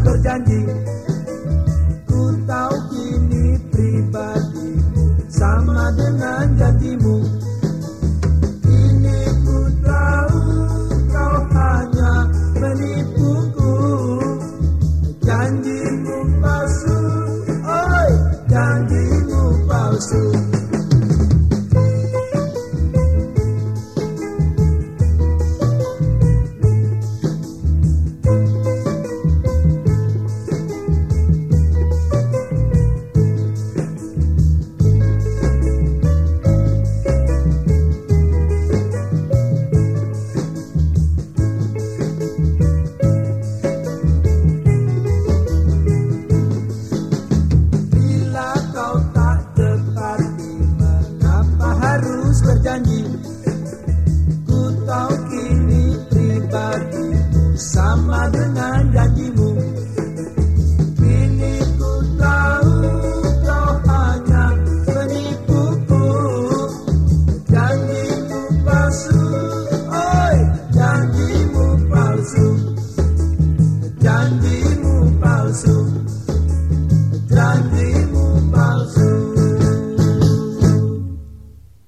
berjanji ku tahu kini pribadimu sama dengan janjimu. Kini ku tahu kau hanya menipuku berjanji Ku tahu kini pribadi Sama dengan janjimu. Kini ku tahu kau hanya menipuku Janjimu palsu Oi, janjimu palsu. Janjimu palsu. Janjimu palsu